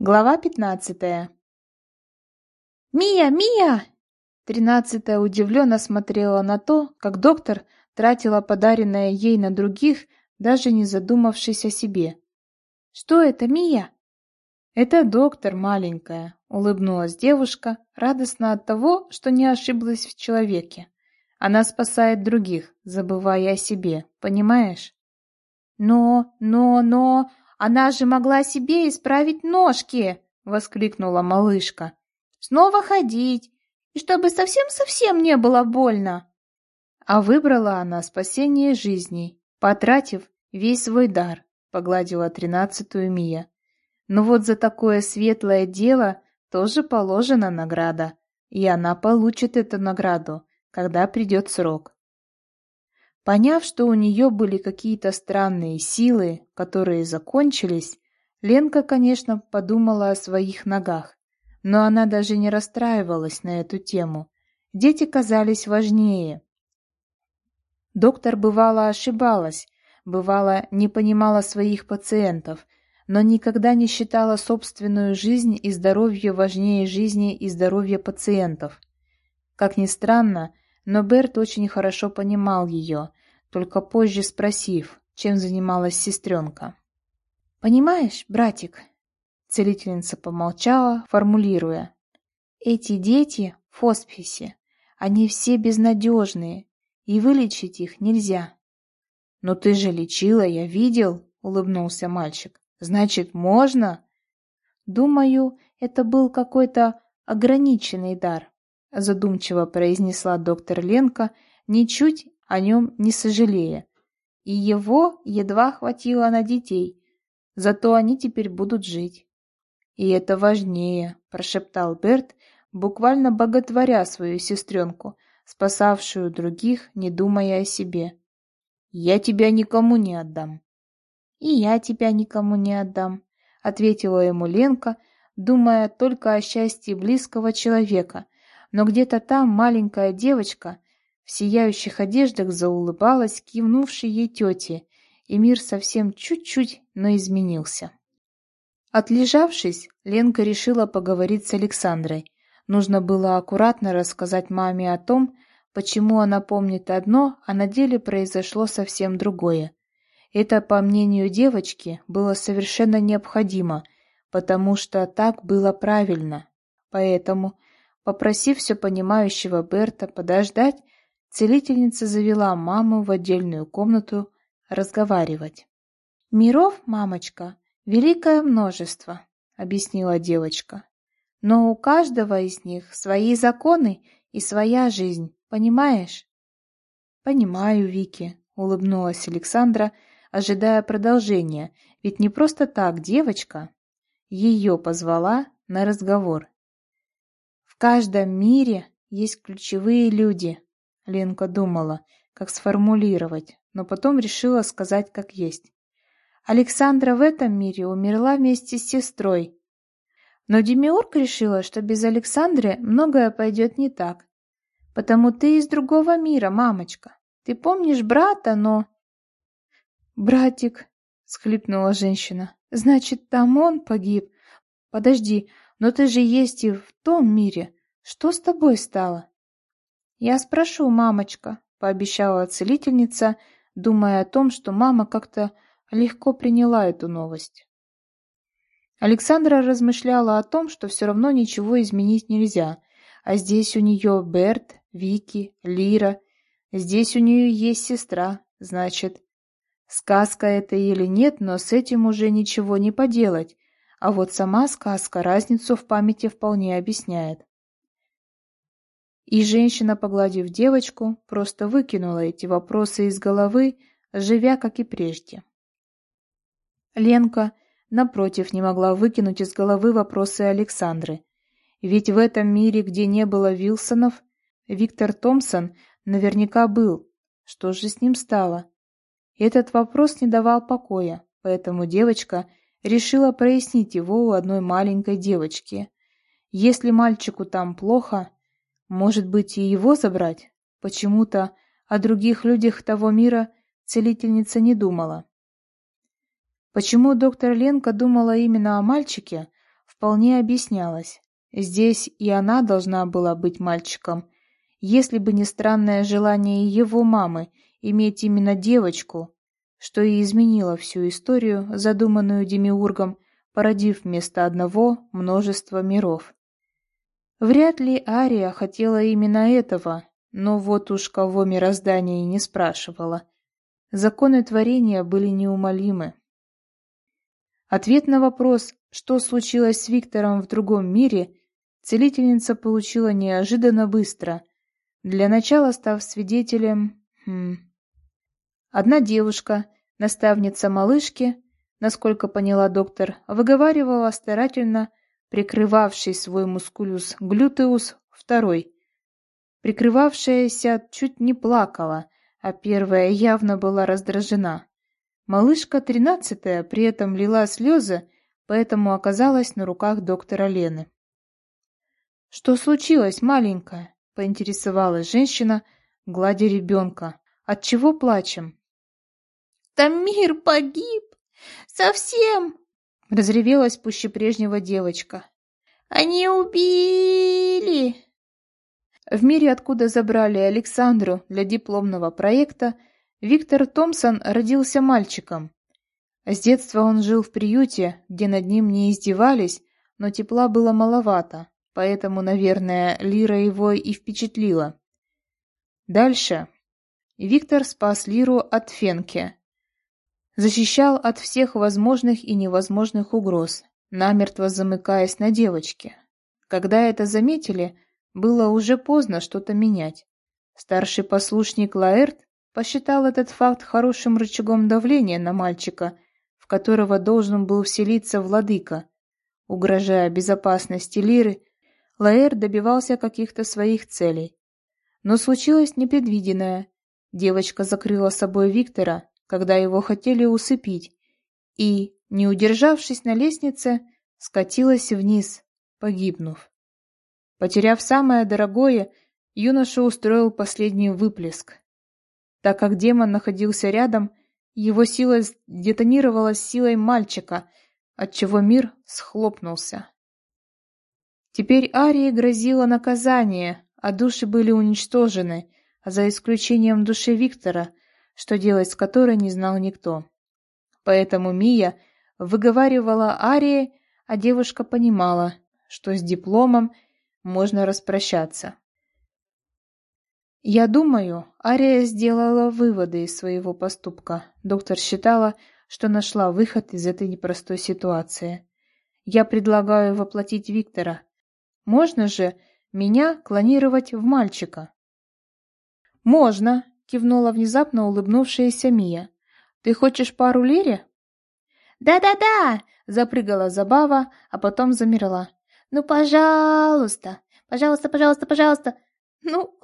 Глава пятнадцатая. «Мия! Мия!» Тринадцатая удивленно смотрела на то, как доктор тратила подаренное ей на других, даже не задумавшись о себе. «Что это, Мия?» «Это доктор, маленькая», — улыбнулась девушка, радостно от того, что не ошиблась в человеке. Она спасает других, забывая о себе, понимаешь? «Но, но, но...» Она же могла себе исправить ножки!» — воскликнула малышка. «Снова ходить, и чтобы совсем-совсем не было больно!» А выбрала она спасение жизней, потратив весь свой дар, погладила тринадцатую Мия. Но вот за такое светлое дело тоже положена награда, и она получит эту награду, когда придет срок. Поняв, что у нее были какие-то странные силы, которые закончились, Ленка, конечно, подумала о своих ногах, но она даже не расстраивалась на эту тему. Дети казались важнее. Доктор бывало ошибалась, бывало не понимала своих пациентов, но никогда не считала собственную жизнь и здоровье важнее жизни и здоровья пациентов. Как ни странно, но Берт очень хорошо понимал ее, только позже спросив, чем занималась сестренка. «Понимаешь, братик?» Целительница помолчала, формулируя. «Эти дети в хосписе, они все безнадежные, и вылечить их нельзя». «Но ты же лечила, я видел», — улыбнулся мальчик. «Значит, можно?» «Думаю, это был какой-то ограниченный дар», — задумчиво произнесла доктор Ленка, ничуть о нем не сожалея. И его едва хватило на детей, зато они теперь будут жить. «И это важнее», — прошептал Берт, буквально боготворя свою сестренку, спасавшую других, не думая о себе. «Я тебя никому не отдам». «И я тебя никому не отдам», — ответила ему Ленка, думая только о счастье близкого человека, но где-то там маленькая девочка в сияющих одеждах заулыбалась кивнувшей ей тете, и мир совсем чуть-чуть, но изменился. Отлежавшись, Ленка решила поговорить с Александрой. Нужно было аккуратно рассказать маме о том, почему она помнит одно, а на деле произошло совсем другое. Это, по мнению девочки, было совершенно необходимо, потому что так было правильно. Поэтому, попросив все понимающего Берта подождать, Целительница завела маму в отдельную комнату разговаривать. «Миров, мамочка, великое множество», — объяснила девочка. «Но у каждого из них свои законы и своя жизнь, понимаешь?» «Понимаю, Вики», — улыбнулась Александра, ожидая продолжения, ведь не просто так девочка ее позвала на разговор. «В каждом мире есть ключевые люди», Ленка думала, как сформулировать, но потом решила сказать как есть. Александра в этом мире умерла вместе с сестрой. Но Демиург решила, что без Александры многое пойдет не так. Потому ты из другого мира, мамочка. Ты помнишь брата, но... Братик, схлипнула женщина. Значит, там он погиб. Подожди, но ты же есть и в том мире. Что с тобой стало? «Я спрошу, мамочка», — пообещала целительница, думая о том, что мама как-то легко приняла эту новость. Александра размышляла о том, что все равно ничего изменить нельзя, а здесь у нее Берт, Вики, Лира, здесь у нее есть сестра, значит... Сказка это или нет, но с этим уже ничего не поделать, а вот сама сказка разницу в памяти вполне объясняет. И женщина, погладив девочку, просто выкинула эти вопросы из головы, живя как и прежде. Ленка, напротив, не могла выкинуть из головы вопросы Александры. Ведь в этом мире, где не было Вилсонов, Виктор Томпсон наверняка был. Что же с ним стало? Этот вопрос не давал покоя, поэтому девочка решила прояснить его у одной маленькой девочки. Если мальчику там плохо, может быть, и его забрать? Почему-то о других людях того мира целительница не думала. Почему доктор Ленка думала именно о мальчике, вполне объяснялось. Здесь и она должна была быть мальчиком, если бы не странное желание его мамы иметь именно девочку, что и изменило всю историю, задуманную Демиургом, породив вместо одного множество миров. Вряд ли Ария хотела именно этого, но вот уж кого мироздание не спрашивала. Законы творения были неумолимы. Ответ на вопрос, что случилось с Виктором в другом мире, целительница получила неожиданно быстро, для начала став свидетелем... Хм, одна девушка, наставница малышки, насколько поняла доктор, выговаривала старательно, прикрывавший свой мускулюс глютеус второй. Прикрывавшаяся чуть не плакала, а первая явно была раздражена. Малышка тринадцатая при этом лила слезы, поэтому оказалась на руках доктора Лены. «Что случилось, маленькая?» — поинтересовалась женщина, гладя ребенка. «Отчего плачем?» «Там мир погиб! Совсем!» — разревелась пуще прежнего девочка. «Они убили!» В мире, откуда забрали Александру для дипломного проекта, Виктор Томпсон родился мальчиком. С детства он жил в приюте, где над ним не издевались, но тепла было маловато, поэтому, наверное, Лира его и впечатлила. Дальше. Виктор спас Лиру от Фенки. Защищал от всех возможных и невозможных угроз, намертво замыкаясь на девочке. Когда это заметили, было уже поздно что-то менять. Старший послушник Лаэрт посчитал этот факт хорошим рычагом давления на мальчика, в которого должен был вселиться владыка. Угрожая безопасности Лиры, Лаэр добивался каких-то своих целей. Но случилось непредвиденное. Девочка закрыла собой Виктора, когда его хотели усыпить, и, не удержавшись на лестнице, скатилась вниз, погибнув. Потеряв самое дорогое, юноша устроил последний выплеск. Так как демон находился рядом, его сила детонировала силой мальчика, отчего мир схлопнулся. Теперь Арии грозило наказание, а души были уничтожены, за исключением души Виктора, что делать с которой не знал никто. Поэтому Мия выговаривала Арии, а девушка понимала, что с дипломом можно распрощаться. Я думаю, Ария сделала выводы из своего поступка. Доктор считала, что нашла выход из этой непростой ситуации. Я предлагаю воплотить Виктора. Можно же меня клонировать в мальчика? Можно, кивнула внезапно улыбнувшаяся Мия. Ты хочешь пару лире? Да-да-да, запрыгала Забава, а потом замерла. Ну, пожалуйста, пожалуйста, пожалуйста, пожалуйста. Ну,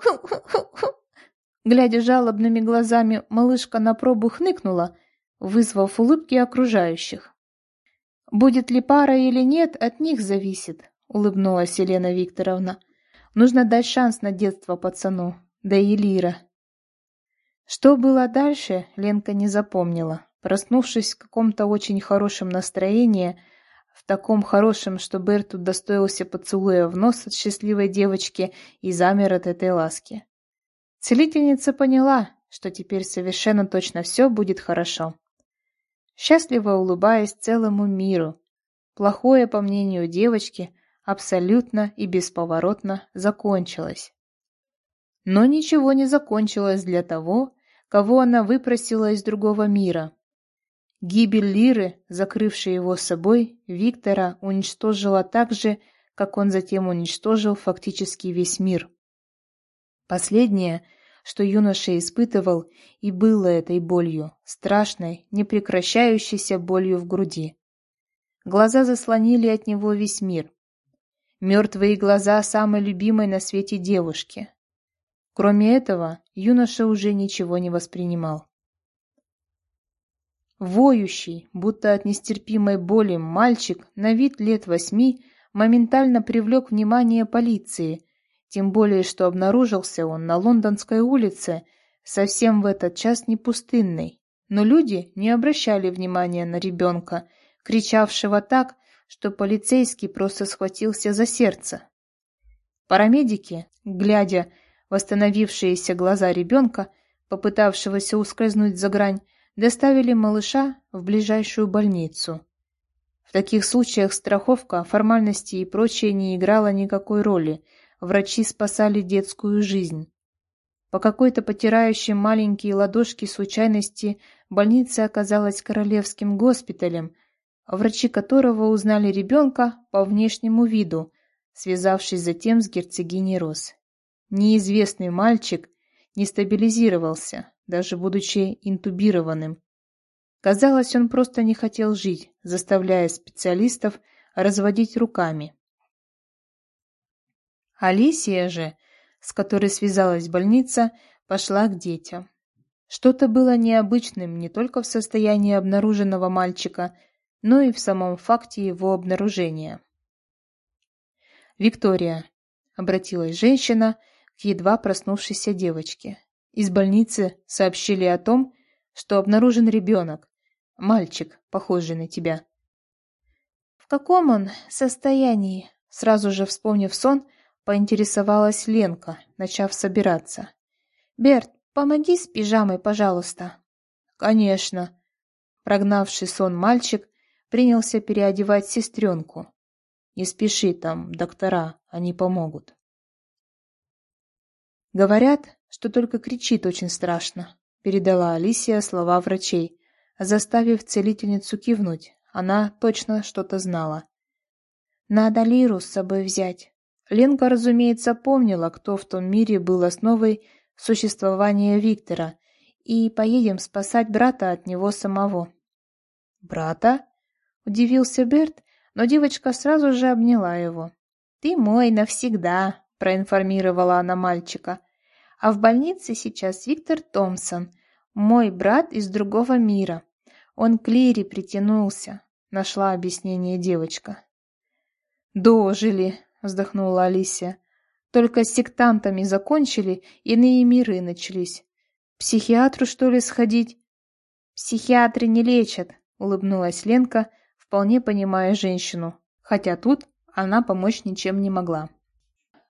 Глядя жалобными глазами, малышка на пробу хныкнула, вызвав улыбки окружающих. «Будет ли пара или нет, от них зависит», — улыбнулась Елена Викторовна. «Нужно дать шанс на детство пацану, да и Лира». Что было дальше, Ленка не запомнила. Проснувшись в каком-то очень хорошем настроении, в таком хорошем, что Берт удостоился поцелуя в нос от счастливой девочки и замер от этой ласки. Целительница поняла, что теперь совершенно точно все будет хорошо. Счастливо улыбаясь целому миру, плохое, по мнению девочки, абсолютно и бесповоротно закончилось. Но ничего не закончилось для того, кого она выпросила из другого мира. Гибель Лиры, закрывшей его собой, Виктора уничтожила так же, как он затем уничтожил фактически весь мир. Последнее, что юноша испытывал, и было этой болью, страшной, непрекращающейся болью в груди. Глаза заслонили от него весь мир. Мертвые глаза самой любимой на свете девушки. Кроме этого, юноша уже ничего не воспринимал. Воющий, будто от нестерпимой боли, мальчик на вид лет восьми моментально привлек внимание полиции, тем более что обнаружился он на Лондонской улице, совсем в этот час не пустынной. Но люди не обращали внимания на ребенка, кричавшего так, что полицейский просто схватился за сердце. Парамедики, глядя восстановившиеся глаза ребенка, попытавшегося ускользнуть за грань, доставили малыша в ближайшую больницу. В таких случаях страховка, формальности и прочее не играла никакой роли, врачи спасали детскую жизнь. По какой-то потирающей маленькие ладошки случайности больница оказалась королевским госпиталем, врачи которого узнали ребенка по внешнему виду, связавшись затем с герцогиней Рос. Неизвестный мальчик не стабилизировался, даже будучи интубированным. Казалось, он просто не хотел жить, заставляя специалистов разводить руками. Алисия же, с которой связалась больница, пошла к детям. Что-то было необычным не только в состоянии обнаруженного мальчика, но и в самом факте его обнаружения. «Виктория», — обратилась женщина к едва проснувшейся девочке. Из больницы сообщили о том, что обнаружен ребенок, мальчик, похожий на тебя. «В каком он состоянии?» Сразу же вспомнив сон, поинтересовалась Ленка, начав собираться. «Берт, помоги с пижамой, пожалуйста». «Конечно». Прогнавший сон мальчик принялся переодевать сестренку. «Не спеши там, доктора, они помогут». «Говорят, что только кричит очень страшно», — передала Алисия слова врачей, заставив целительницу кивнуть. Она точно что-то знала. «Надо Лиру с собой взять». Ленка, разумеется, помнила, кто в том мире был основой существования Виктора, и поедем спасать брата от него самого. «Брата?» — удивился Берт, но девочка сразу же обняла его. «Ты мой навсегда», — проинформировала она мальчика. А в больнице сейчас Виктор Томпсон, мой брат из другого мира. Он к Лире притянулся, нашла объяснение девочка. «Дожили», — вздохнула Алисия. «Только с сектантами закончили, иные миры начались. Психиатру, что ли, сходить?» «Психиатры не лечат», — улыбнулась Ленка, вполне понимая женщину, хотя тут она помочь ничем не могла.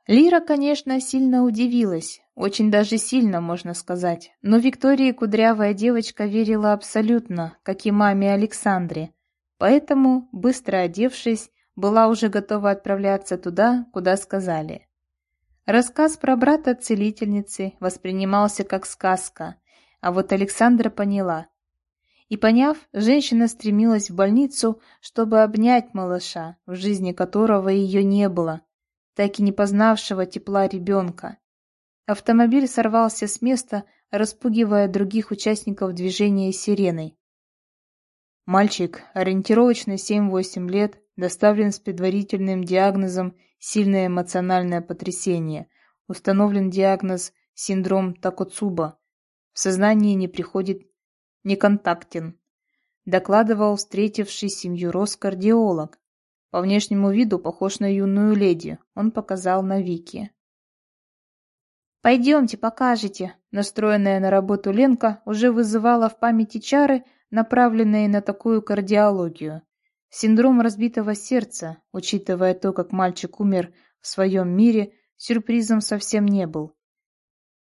Лира, конечно, сильно удивилась, очень даже сильно, можно сказать, но Виктории кудрявая девочка верила абсолютно, как и маме Александре, поэтому, быстро одевшись, была уже готова отправляться туда, куда сказали. Рассказ про брата целительницы воспринимался как сказка, а вот Александра поняла. И поняв, женщина стремилась в больницу, чтобы обнять малыша, в жизни которого ее не было, так и не познавшего тепла ребенка. Автомобиль сорвался с места, распугивая других участников движения сиреной. Мальчик, ориентировочно 7-8 лет, доставлен с предварительным диагнозом сильное эмоциональное потрясение. Установлен диагноз синдром Такоцуба. В сознание не приходит неконтактен. Докладывал встретивший семью Рос кардиолог. По внешнему виду похож на юную леди. Он показал на Вики. «Пойдемте, покажете!» Настроенная на работу Ленка уже вызывала в памяти чары, направленные на такую кардиологию. Синдром разбитого сердца, учитывая то, как мальчик умер в своем мире, сюрпризом совсем не был.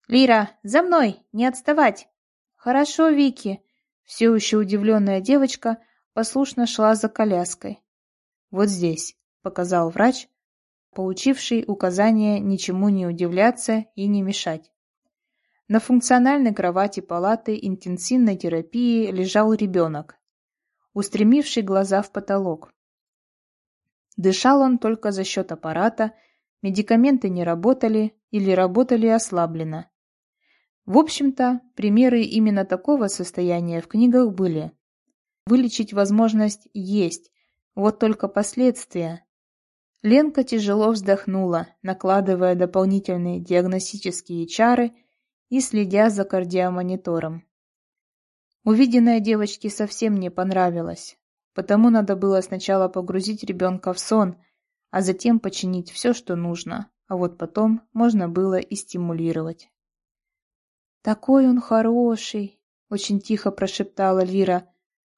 «Лира, за мной! Не отставать!» «Хорошо, Вики!» Все еще удивленная девочка послушно шла за коляской. «Вот здесь», — показал врач, получивший указание ничему не удивляться и не мешать. На функциональной кровати палаты интенсивной терапии лежал ребенок, устремивший глаза в потолок. Дышал он только за счет аппарата, медикаменты не работали или работали ослабленно. В общем-то, примеры именно такого состояния в книгах были. Вылечить возможность есть, вот только последствия. Ленка тяжело вздохнула, накладывая дополнительные диагностические чары и следя за кардиомонитором. Увиденное девочке совсем не понравилось, потому надо было сначала погрузить ребенка в сон, а затем починить все, что нужно, а вот потом можно было и стимулировать. «Такой он хороший!» — очень тихо прошептала Лира.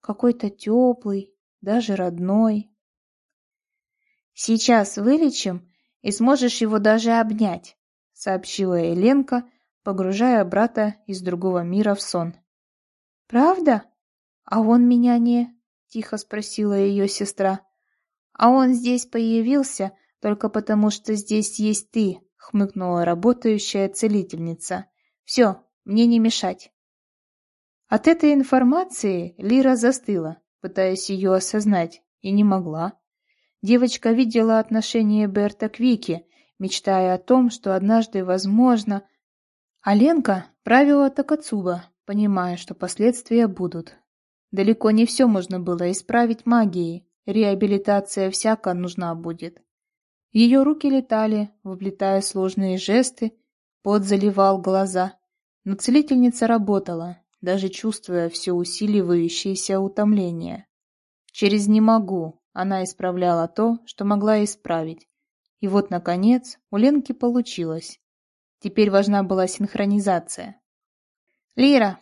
«Какой-то теплый, даже родной. «Сейчас вылечим, и сможешь его даже обнять», — сообщила Еленка, погружая брата из другого мира в сон. «Правда? А он меня не...» — тихо спросила ее сестра. «А он здесь появился только потому, что здесь есть ты», — хмыкнула работающая целительница. «Все, мне не мешать». От этой информации Лира застыла, пытаясь ее осознать, и не могла. Девочка видела отношение Берта к Вике, мечтая о том, что однажды, возможно... А Ленка правила Такацуба, понимая, что последствия будут. Далеко не все можно было исправить магией, реабилитация всяко нужна будет. Ее руки летали, вплетая сложные жесты, пот заливал глаза, но целительница работала, даже чувствуя все усиливающееся утомление. Через «не могу» она исправляла то, что могла исправить. И вот, наконец, у Ленки получилось. Теперь важна была синхронизация. «Лира,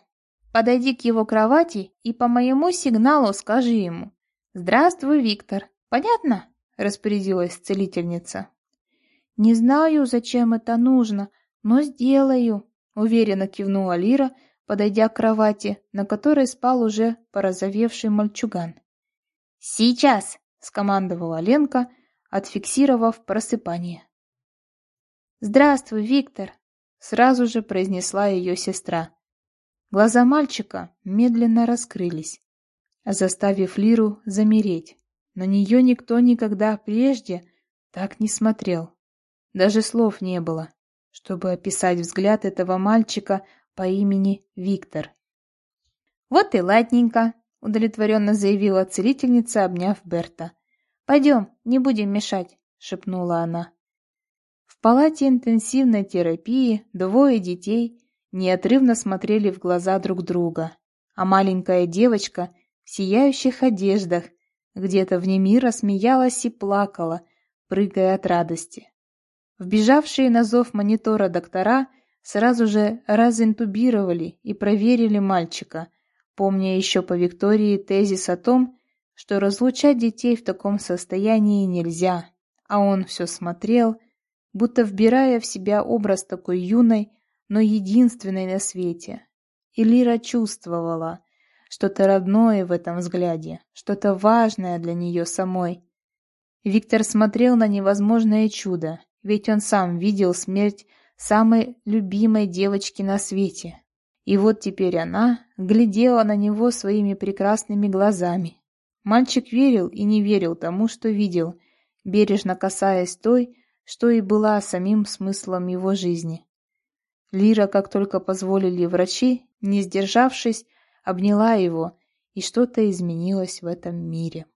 подойди к его кровати и по моему сигналу скажи ему. Здравствуй, Виктор. Понятно?» – распорядилась целительница. «Не знаю, зачем это нужно, но сделаю», – уверенно кивнула Лира, подойдя к кровати, на которой спал уже порозовевший мальчуган. «Сейчас!» — скомандовала Ленка, отфиксировав просыпание. «Здравствуй, Виктор!» — сразу же произнесла ее сестра. Глаза мальчика медленно раскрылись, заставив Лиру замереть. На нее никто никогда прежде так не смотрел. Даже слов не было, чтобы описать взгляд этого мальчика по имени Виктор. «Вот и ладненько», — удовлетворенно заявила целительница, обняв Берта. «Пойдем, не будем мешать», — шепнула она. В палате интенсивной терапии двое детей неотрывно смотрели в глаза друг друга, а маленькая девочка в сияющих одеждах где-то вне мира смеялась и плакала, прыгая от радости. Вбежавшие на зов монитора доктора сразу же разинтубировали и проверили мальчика, помня еще по Виктории тезис о том, что разлучать детей в таком состоянии нельзя, а он все смотрел, будто вбирая в себя образ такой юной, но единственной на свете. И Лира чувствовала что-то родное в этом взгляде, что-то важное для нее самой. Виктор смотрел на невозможное чудо, ведь он сам видел смерть самой любимой девочки на свете. И вот теперь она глядела на него своими прекрасными глазами. Мальчик верил и не верил тому, что видел, бережно касаясь той, что и была самим смыслом его жизни. Лира, как только позволили врачи, не сдержавшись, обняла его, и что-то изменилось в этом мире.